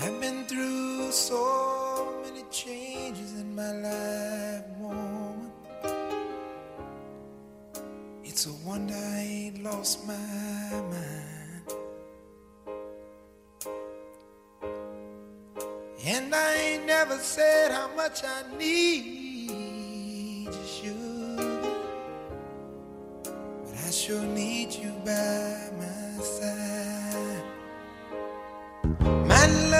I've been through so many changes in my life, woman. It's a wonder I ain't lost my mind. And I ain't never said how much I need you, but I sure need you by my side. My love.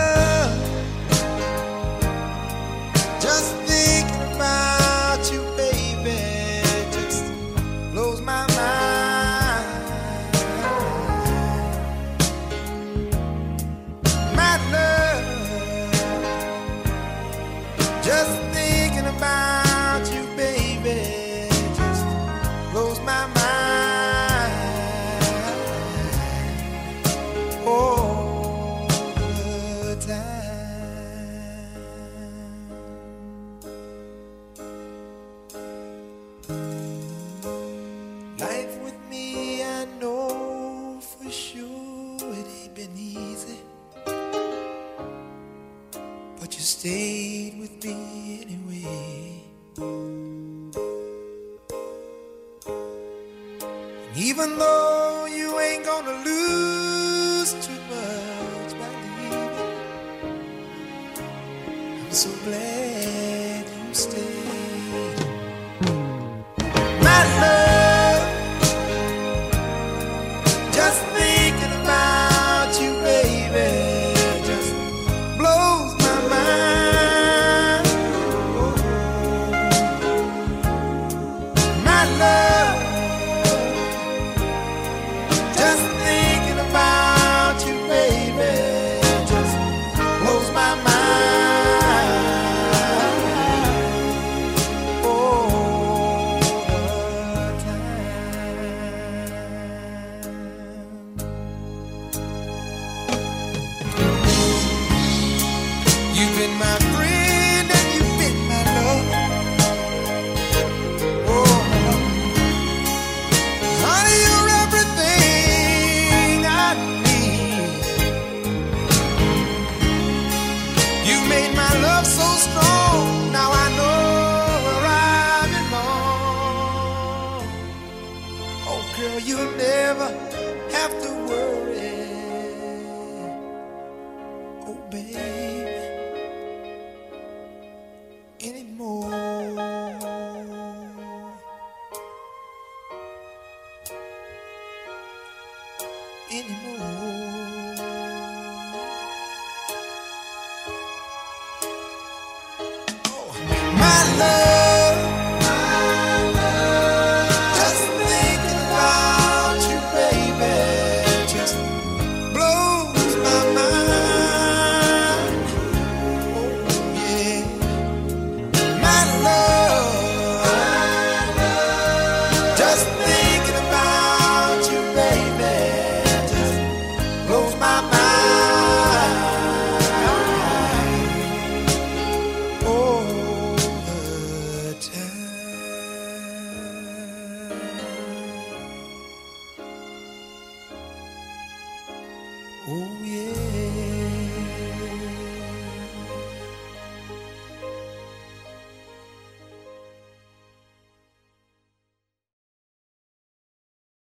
But you stayed with me anyway. And even though you ain't gonna lose too much by leaving, I'm so glad you stayed. My love, you'll never have to worry. Anymore. Oh, my love, Oh yeah.